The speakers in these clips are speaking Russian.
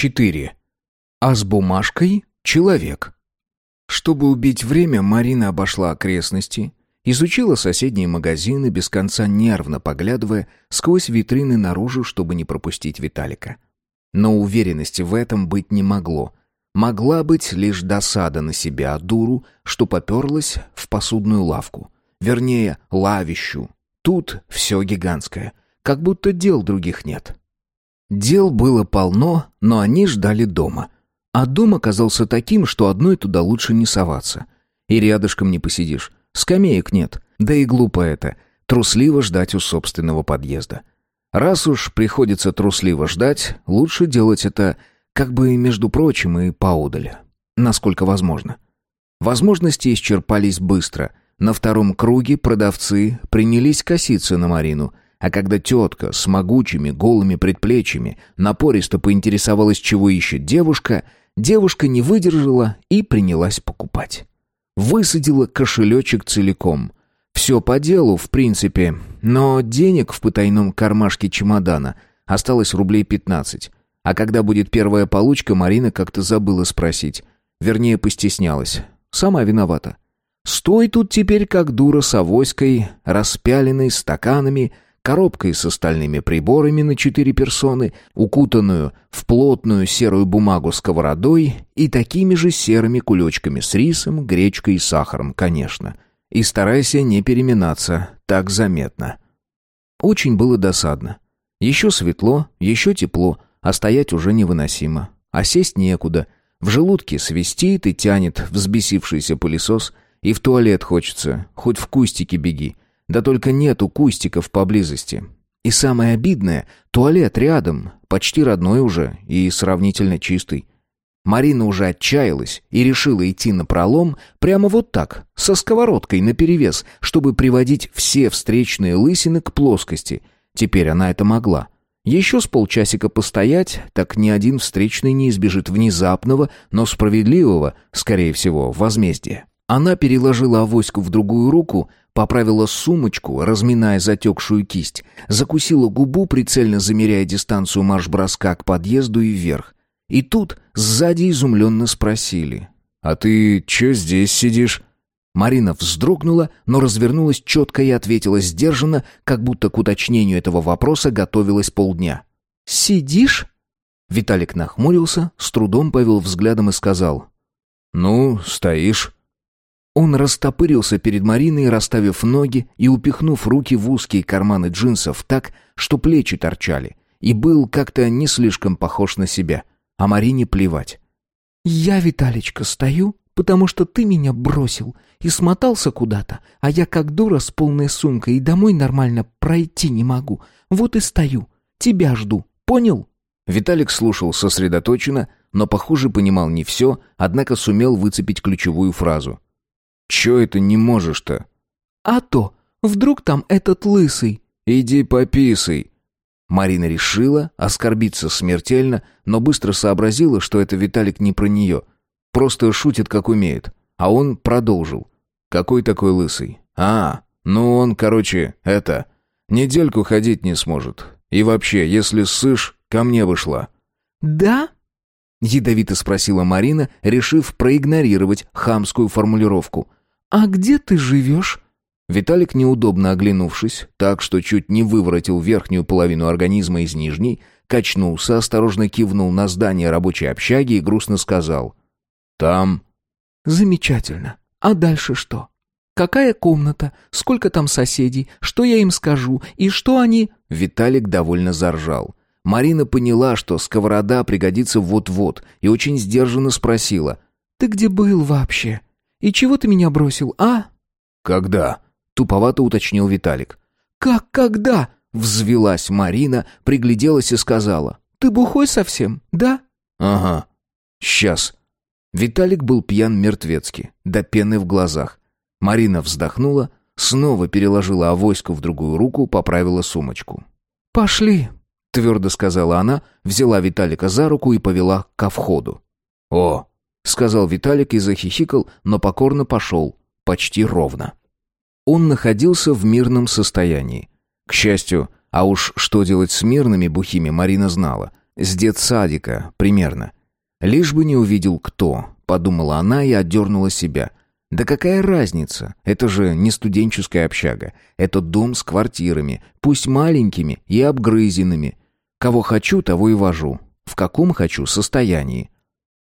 4. А с бумажкой человек. Чтобы убить время, Марина обошла окрестности, изучила соседние магазины, без конца нервно поглядывая сквозь витрины наружу, чтобы не пропустить Виталика. Но уверенности в этом быть не могло. Могла быть лишь досада на себя, дуру, что поперлась в посудную лавку. Вернее, лавищу. Тут все гигантское. Как будто дел других нет. Дел было полно, но они ждали дома. А дом оказался таким, что одной туда лучше не соваться. И рядышком не посидишь. Скамеек нет. Да и глупо это. Трусливо ждать у собственного подъезда. Раз уж приходится трусливо ждать, лучше делать это как бы между прочим и поодаль. Насколько возможно. Возможности исчерпались быстро. На втором круге продавцы принялись коситься на Марину – а когда тетка с могучими голыми предплечьями напористо поинтересовалась, чего ищет девушка, девушка не выдержала и принялась покупать. Высадила кошелечек целиком. Все по делу, в принципе, но денег в потайном кармашке чемодана осталось рублей пятнадцать. А когда будет первая получка, Марина как-то забыла спросить. Вернее, постеснялась. Сама виновата. Стой тут теперь как дура с авоськой, распяленной стаканами, коробкой с остальными приборами на четыре персоны, укутанную в плотную серую бумагу сковородой и такими же серыми кулечками с рисом, гречкой и сахаром, конечно. И старайся не переминаться так заметно. Очень было досадно. Еще светло, еще тепло, а стоять уже невыносимо. А сесть некуда. В желудке свистит и тянет взбесившийся пылесос, и в туалет хочется, хоть в кустике беги. Да только нету кустиков поблизости. И самое обидное, туалет рядом, почти родной уже и сравнительно чистый. Марина уже отчаялась и решила идти на пролом прямо вот так, со сковородкой наперевес, чтобы приводить все встречные лысины к плоскости. Теперь она это могла. Еще с полчасика постоять, так ни один встречный не избежит внезапного, но справедливого, скорее всего, возмездия. Она переложила авоську в другую руку, поправила сумочку, разминая затекшую кисть, закусила губу, прицельно замеряя дистанцию марш-броска к подъезду и вверх. И тут сзади изумленно спросили. «А ты чё здесь сидишь?» Марина вздрогнула, но развернулась четко и ответила сдержанно, как будто к уточнению этого вопроса готовилась полдня. «Сидишь?» Виталик нахмурился, с трудом повел взглядом и сказал. «Ну, стоишь». Он растопырился перед Мариной, расставив ноги и упихнув руки в узкие карманы джинсов так, что плечи торчали, и был как-то не слишком похож на себя, а Марине плевать. «Я, Виталечка, стою, потому что ты меня бросил и смотался куда-то, а я как дура с полной сумкой и домой нормально пройти не могу. Вот и стою, тебя жду, понял?» Виталик слушал сосредоточенно, но, похоже, понимал не все, однако сумел выцепить ключевую фразу — Чё это не можешь-то?» «А то, вдруг там этот лысый...» «Иди пописай». Марина решила оскорбиться смертельно, но быстро сообразила, что это Виталик не про нее. Просто шутит, как умеет. А он продолжил. «Какой такой лысый?» «А, ну он, короче, это... Недельку ходить не сможет. И вообще, если ссышь, ко мне вышла». «Да?» Ядовито спросила Марина, решив проигнорировать хамскую формулировку. «А где ты живешь?» Виталик, неудобно оглянувшись, так что чуть не выворотил верхнюю половину организма из нижней, качнулся, осторожно кивнул на здание рабочей общаги и грустно сказал. «Там». «Замечательно. А дальше что? Какая комната? Сколько там соседей? Что я им скажу? И что они...» Виталик довольно заржал. Марина поняла, что сковорода пригодится вот-вот, и очень сдержанно спросила. «Ты где был вообще?» И чего ты меня бросил, а?» «Когда?» — туповато уточнил Виталик. «Как когда?» — взвелась Марина, пригляделась и сказала. «Ты бухой совсем, да?» «Ага. Сейчас». Виталик был пьян мертвецки, до пены в глазах. Марина вздохнула, снова переложила авоську в другую руку, поправила сумочку. «Пошли», — твердо сказала она, взяла Виталика за руку и повела ко входу. «О, — сказал Виталик и захихикал, но покорно пошел. Почти ровно. Он находился в мирном состоянии. К счастью, а уж что делать с мирными бухими Марина знала. с детсадика, примерно. Лишь бы не увидел кто, подумала она и отдернула себя. Да какая разница? Это же не студенческая общага. Это дом с квартирами, пусть маленькими и обгрызенными. Кого хочу, того и вожу. В каком хочу состоянии.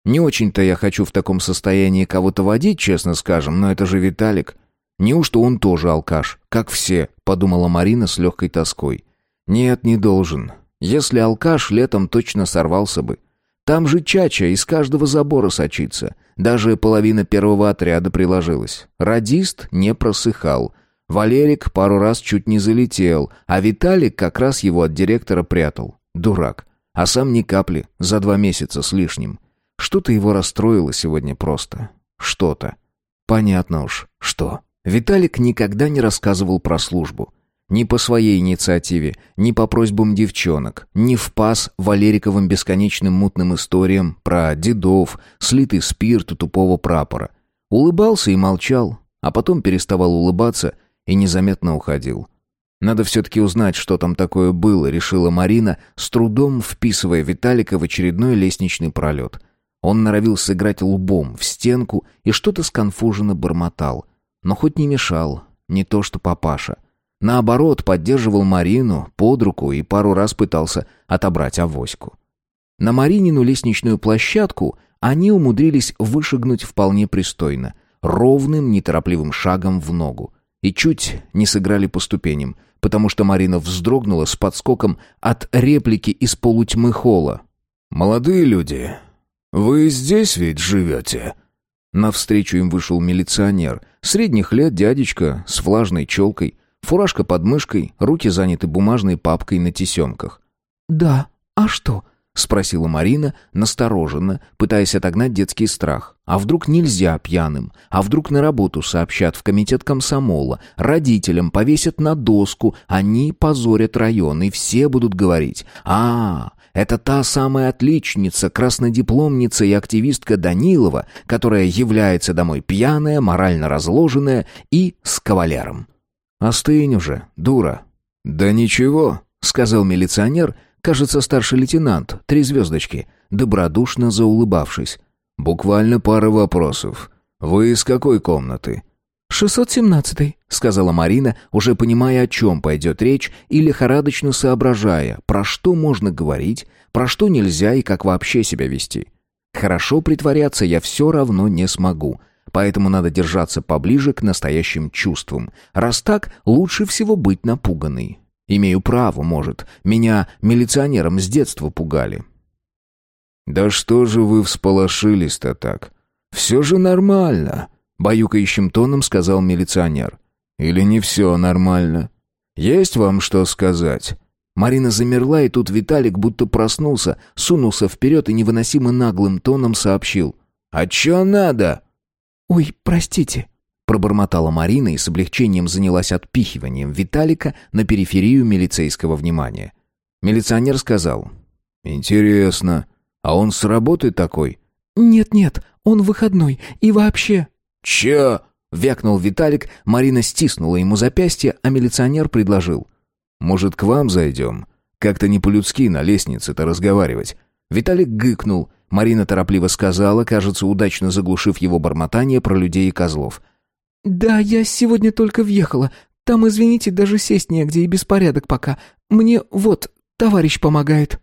Не очень-то я хочу в таком состоянии кого-то водить, честно скажем, но это же Виталик. Неужто он тоже алкаш, как все, подумала Марина с легкой тоской. Нет, не должен. Если алкаш, летом точно сорвался бы. Там же чача из каждого забора сочится. Даже половина первого отряда приложилась. Радист не просыхал. Валерик пару раз чуть не залетел, а Виталик как раз его от директора прятал. Дурак. А сам ни капли, за два месяца с лишним. Что-то его расстроило сегодня просто. Что-то. Понятно уж, что. Виталик никогда не рассказывал про службу. Ни по своей инициативе, ни по просьбам девчонок, ни в пас Валериковым бесконечным мутным историям про дедов, слитый спирт у тупого прапора. Улыбался и молчал, а потом переставал улыбаться и незаметно уходил. Надо все-таки узнать, что там такое было, решила Марина, с трудом вписывая Виталика в очередной лестничный пролет. Он норовил сыграть лбом в стенку и что-то сконфуженно бормотал — но хоть не мешал, не то что папаша. Наоборот, поддерживал Марину под руку и пару раз пытался отобрать авоську. На Маринину лестничную площадку они умудрились вышагнуть вполне пристойно, ровным, неторопливым шагом в ногу. И чуть не сыграли по ступеням, потому что Марина вздрогнула с подскоком от реплики из полутьмы холла. «Молодые люди, вы здесь ведь живете?» Навстречу им вышел милиционер. Средних лет дядечка с влажной челкой, фуражка под мышкой, руки заняты бумажной папкой на тесемках. «Да, а что?» — спросила Марина, настороженно, пытаясь отогнать детский страх. «А вдруг нельзя пьяным? А вдруг на работу сообщат в комитет комсомола? Родителям повесят на доску, они позорят район, и все будут говорить. А, это та самая отличница, краснодипломница и активистка Данилова, которая является домой пьяная, морально разложенная и с кавалером. «Остынь уже, дура». «Да ничего», — сказал милиционер, кажется, старший лейтенант, три звездочки, добродушно заулыбавшись. «Буквально пара вопросов. Вы из какой комнаты?» «Шестьсот семнадцатый», — сказала Марина, уже понимая, о чем пойдет речь, и лихорадочно соображая, про что можно говорить, про что нельзя и как вообще себя вести. Хорошо притворяться я все равно не смогу, поэтому надо держаться поближе к настоящим чувствам. Раз так, лучше всего быть напуганной. Имею право, может, меня милиционером с детства пугали. «Да что же вы всполошились-то так? Все же нормально», баюкающим тоном сказал милиционер. Или не все нормально? Есть вам что сказать? Марина замерла, и тут Виталик будто проснулся, сунулся вперед и невыносимо наглым тоном сообщил. «А чё надо?» «Ой, простите», — пробормотала Марина и с облегчением занялась отпихиванием Виталика на периферию милицейского внимания. Милиционер сказал. «Интересно, а он с работы такой?» «Нет-нет, он выходной, и вообще...» «Чё?» — вякнул Виталик, Марина стиснула ему запястье, а милиционер предложил. «Может, к вам зайдем? Как-то не по-людски на лестнице-то разговаривать». Виталик гыкнул. Марина торопливо сказала, кажется, удачно заглушив его бормотание про людей и козлов. «Да, я сегодня только въехала. Там, извините, даже сесть негде и беспорядок пока. Мне вот товарищ помогает».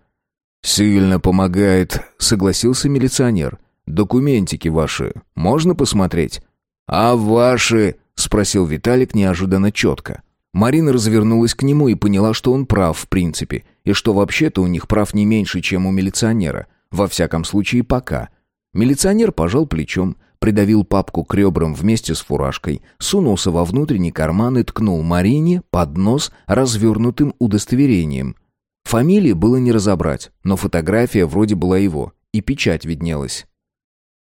«Сильно помогает», — согласился милиционер. Документики ваши можно посмотреть?» «А ваши?» — спросил Виталик неожиданно четко. Марина развернулась к нему и поняла, что он прав в принципе, и что вообще-то у них прав не меньше, чем у милиционера. Во всяком случае, пока. Милиционер пожал плечом, придавил папку к ребрам вместе с фуражкой, сунулся во внутренний карман и ткнул Марине под нос развернутым удостоверением. Фамилии было не разобрать, но фотография вроде была его, и печать виднелась.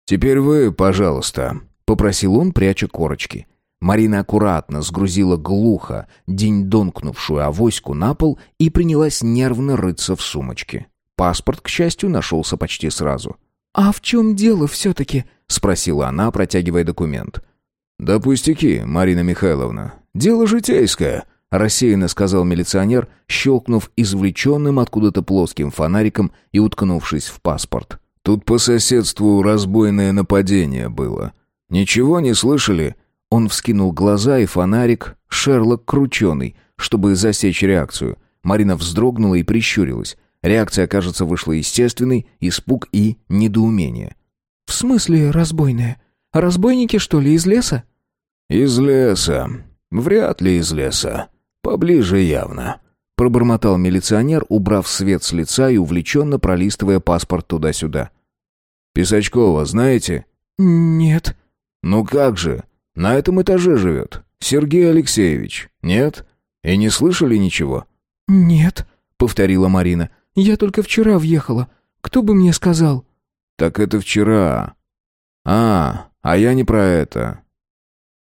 «Теперь вы, пожалуйста», — попросил он, пряча корочки. Марина аккуратно сгрузила глухо день-донкнувшую авоську на пол и принялась нервно рыться в сумочке. Паспорт, к счастью, нашелся почти сразу. «А в чем дело все-таки?» — спросила она, протягивая документ. «Да пустяки, Марина Михайловна. Дело житейское», — рассеянно сказал милиционер, щелкнув извлеченным откуда-то плоским фонариком и уткнувшись в паспорт. «Тут по соседству разбойное нападение было. Ничего не слышали?» Он вскинул глаза, и фонарик, Шерлок крученый, чтобы засечь реакцию. Марина вздрогнула и прищурилась. Реакция, кажется, вышла естественной, испуг и недоумение. «В смысле разбойная? Разбойники, что ли, из леса?» «Из леса. Вряд ли из леса. Поближе явно», — пробормотал милиционер, убрав свет с лица и увлеченно пролистывая паспорт туда-сюда. «Писачкова знаете?» «Нет». «Ну как же? На этом этаже живет. Сергей Алексеевич. Нет? И не слышали ничего?» «Нет», — повторила Марина. «Я только вчера въехала. Кто бы мне сказал?» «Так это вчера. А, а я не про это.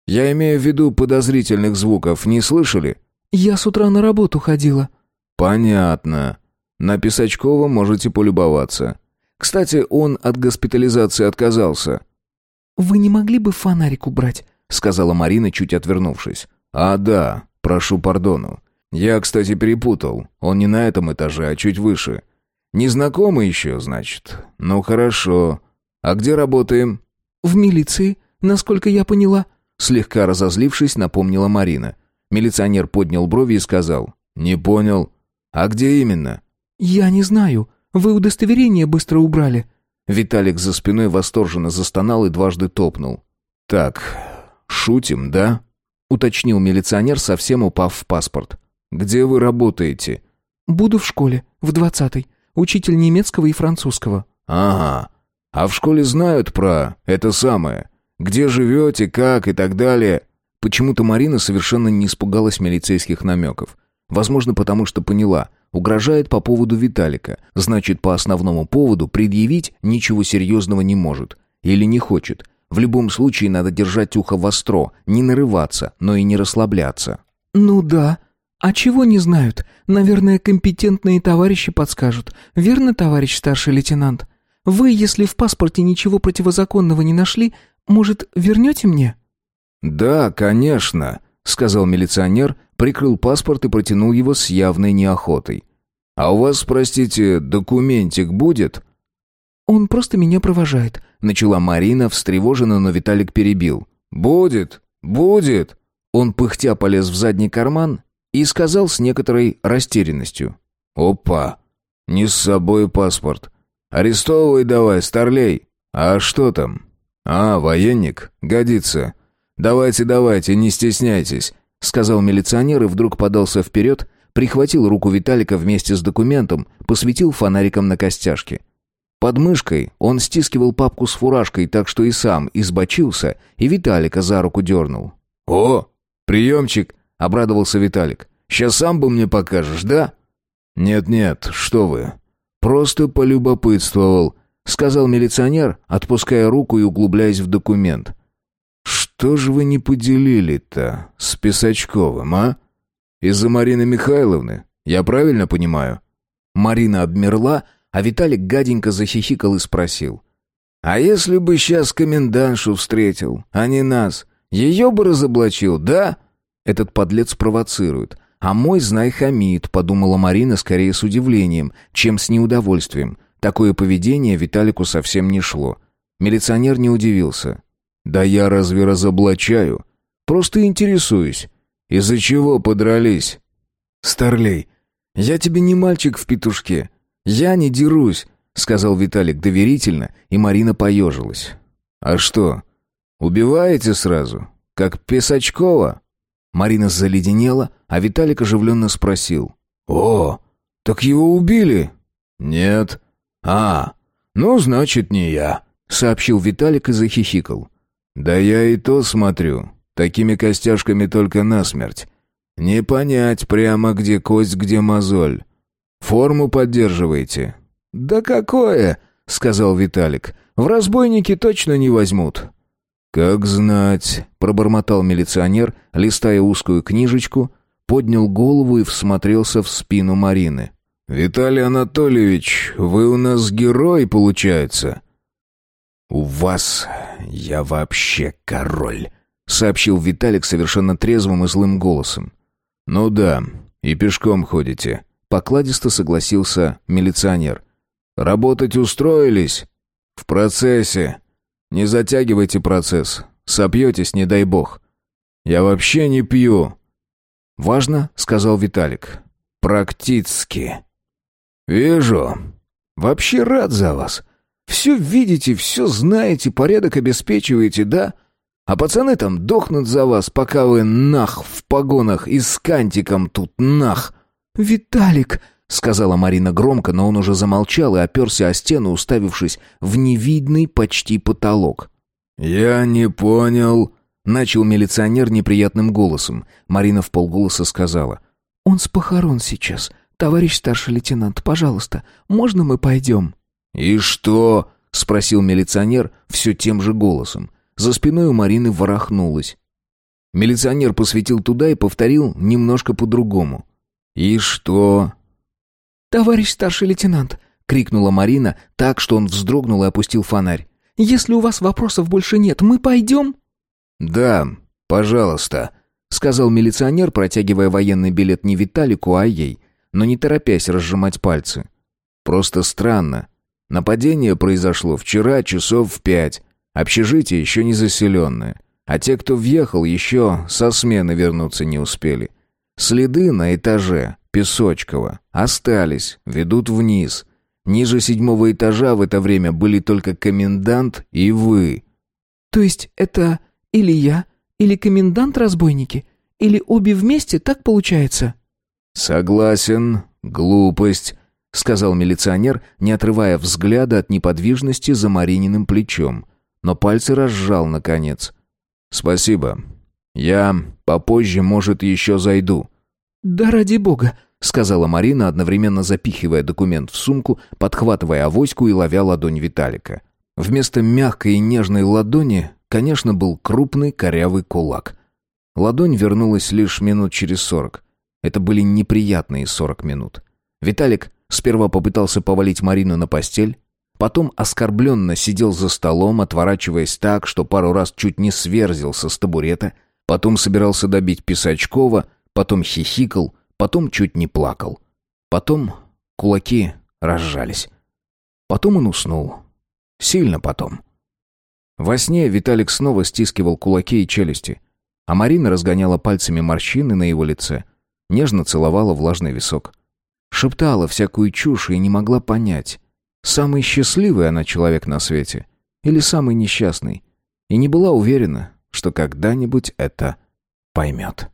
Я имею в виду подозрительных звуков. Не слышали?» «Я с утра на работу ходила». «Понятно. На Писачкова можете полюбоваться. Кстати, он от госпитализации отказался». «Вы не могли бы фонарик убрать?» — сказала Марина, чуть отвернувшись. «А, да. Прошу пардону. Я, кстати, перепутал. Он не на этом этаже, а чуть выше. Незнакомый еще, значит? Ну, хорошо. А где работаем?» «В милиции, насколько я поняла». Слегка разозлившись, напомнила Марина. Милиционер поднял брови и сказал. «Не понял. А где именно?» «Я не знаю. Вы удостоверение быстро убрали». Виталик за спиной восторженно застонал и дважды топнул. «Так, шутим, да?» Уточнил милиционер, совсем упав в паспорт. «Где вы работаете?» «Буду в школе, в двадцатой. Учитель немецкого и французского». «Ага. А в школе знают про это самое? Где живете, как и так далее?» Почему-то Марина совершенно не испугалась милицейских намеков. Возможно, потому что поняла. Угрожает по поводу Виталика. Значит, по основному поводу предъявить ничего серьезного не может. Или не хочет. В любом случае надо держать ухо востро, не нарываться, но и не расслабляться. «Ну да. А чего не знают? Наверное, компетентные товарищи подскажут. Верно, товарищ старший лейтенант? Вы, если в паспорте ничего противозаконного не нашли, может, вернете мне?» «Да, конечно», — сказал милиционер, прикрыл паспорт и протянул его с явной неохотой. «А у вас, простите, документик будет?» «Он просто меня провожает», — начала Марина, встревоженно, но Виталик перебил. «Будет, будет!» Он пыхтя полез в задний карман и сказал с некоторой растерянностью. «Опа! Не с собой паспорт. Арестовывай давай, старлей. А что там? А, военник? Годится. Давайте, давайте, не стесняйтесь», — сказал милиционер и вдруг подался вперед, прихватил руку Виталика вместе с документом, посветил фонариком на костяшки. Под мышкой он стискивал папку с фуражкой, так что и сам избочился, и Виталика за руку дернул. «О, приемчик!» — обрадовался Виталик. «Сейчас сам бы мне покажешь, да?» «Нет-нет, что вы. Просто полюбопытствовал», — сказал милиционер, отпуская руку и углубляясь в документ. «Что же вы не поделили-то с Писачковым, а? Из-за Марины Михайловны, я правильно понимаю?» Марина обмерла, а Виталик гаденько захихикал и спросил. «А если бы сейчас комендантшу встретил, а не нас, ее бы разоблачил, да?» Этот подлец провоцирует. «А мой, знай, хамит», — подумала Марина скорее с удивлением, чем с неудовольствием. Такое поведение Виталику совсем не шло. Милиционер не удивился. «Да я разве разоблачаю? Просто интересуюсь. Из-за чего подрались?» «Старлей, я тебе не мальчик в петушке. Я не дерусь», — сказал Виталик доверительно, и Марина поежилась. «А что, убиваете сразу? Как Песачкова?» Марина заледенела, а Виталик оживленно спросил. «О, так его убили?» «Нет». «А, ну, значит, не я», — сообщил Виталик и захихикал. «Да я и то смотрю. Такими костяшками только насмерть. Не понять прямо, где кость, где мозоль. Форму поддерживаете?» «Да какое?» — сказал Виталик. «В разбойники точно не возьмут». «Как знать», — пробормотал милиционер, листая узкую книжечку, поднял голову и всмотрелся в спину Марины. «Виталий Анатольевич, вы у нас герой, получается?» «У вас я вообще король», — сообщил Виталик совершенно трезвым и злым голосом. Ну да, и пешком ходите. Покладисто согласился милиционер. Работать устроились? В процессе. Не затягивайте процесс. Сопьетесь, не дай бог. Я вообще не пью. Важно, сказал Виталик. Практически. Вижу. Вообще рад за вас. Все видите, все знаете, порядок обеспечиваете, да? А пацаны там дохнут за вас, пока вы нах в погонах и с кантиком тут нах. «Виталик!» — сказала Марина громко, но он уже замолчал и оперся о стену, уставившись в невидный почти потолок. «Я не понял...» — начал милиционер неприятным голосом. Марина в полголоса сказала. «Он с похорон сейчас. Товарищ старший лейтенант, пожалуйста, можно мы пойдем?» «И что?» — спросил милиционер все тем же голосом. За спиной у Марины ворохнулось. Милиционер посветил туда и повторил немножко по-другому. «И что?» «Товарищ старший лейтенант!» — крикнула Марина так, что он вздрогнул и опустил фонарь. «Если у вас вопросов больше нет, мы пойдем?» «Да, пожалуйста», — сказал милиционер, протягивая военный билет не Виталику, а ей, но не торопясь разжимать пальцы. «Просто странно. Нападение произошло вчера часов в пять. Общежитие еще не заселенное. А те, кто въехал, еще со смены вернуться не успели. Следы на этаже Песочкова остались, ведут вниз. Ниже седьмого этажа в это время были только комендант и вы. То есть это или я, или комендант разбойники, или обе вместе, так получается? Согласен, глупость, сказал милиционер, не отрывая взгляда от неподвижности за Марининым плечом, но пальцы разжал наконец. Спасибо. Я попозже, может, еще зайду. Да ради бога, сказала Марина, одновременно запихивая документ в сумку, подхватывая авоську и ловя ладонь Виталика. Вместо мягкой и нежной ладони, конечно, был крупный корявый кулак. Ладонь вернулась лишь минут через сорок. Это были неприятные сорок минут. Виталик сперва попытался повалить Марину на постель, потом оскорбленно сидел за столом, отворачиваясь так, что пару раз чуть не сверзился с табурета, потом собирался добить Писачкова, потом хихикал, потом чуть не плакал. Потом кулаки разжались. Потом он уснул. Сильно потом. Во сне Виталик снова стискивал кулаки и челюсти, а Марина разгоняла пальцами морщины на его лице, нежно целовала влажный висок. Шептала всякую чушь и не могла понять, самый счастливый она человек на свете или самый несчастный, и не была уверена, что когда-нибудь это поймет.